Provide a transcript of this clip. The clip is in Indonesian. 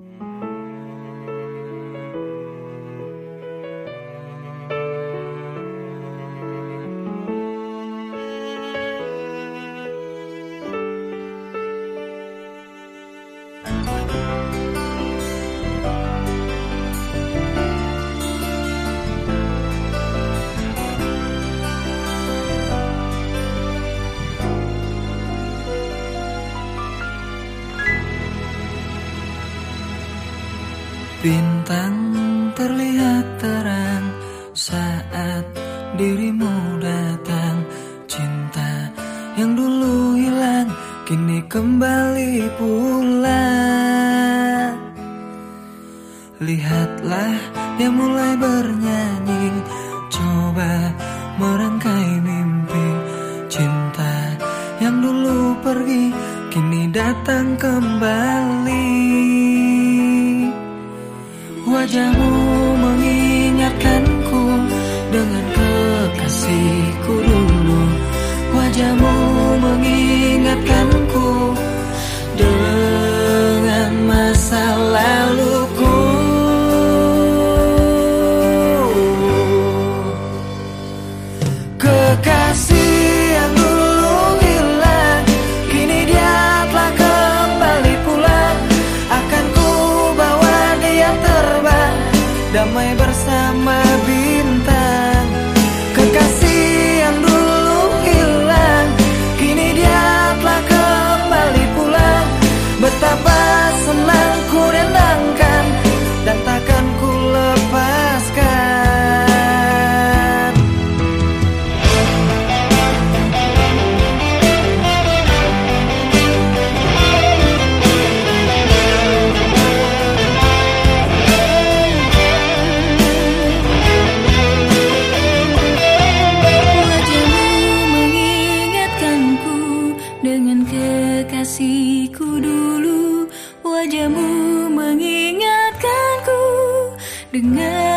Mm-hmm. Bintang terlihat terang saat dirimu datang. Cinta yang dulu hilang kini kembali pulang. Lihatlah dia mulai bernyanyi Coba merangkai mimpi. Cinta yang dulu pergi kini datang kembali Wajahmu mengingatkanku dengan kekasihku dulu. Wajahmu mengingatkanku bersama bintang Wajahmu mengingatkanku dengan